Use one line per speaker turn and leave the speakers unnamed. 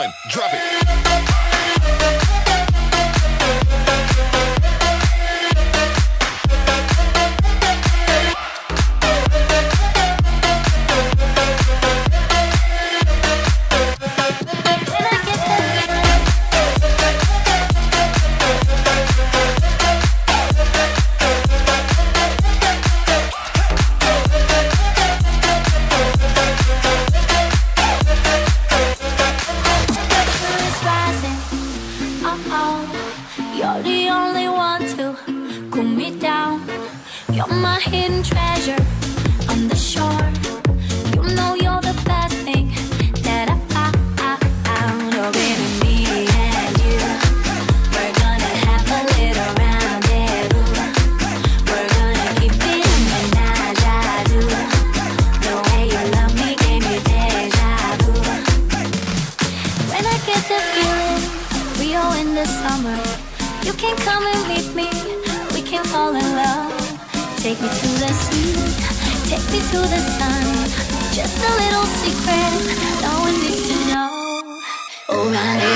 one, drop it.
in the summer. You can come and meet me, we can fall in love. Take me to the sea, take me to the sun. Just a little secret, no one needs to know. Oh.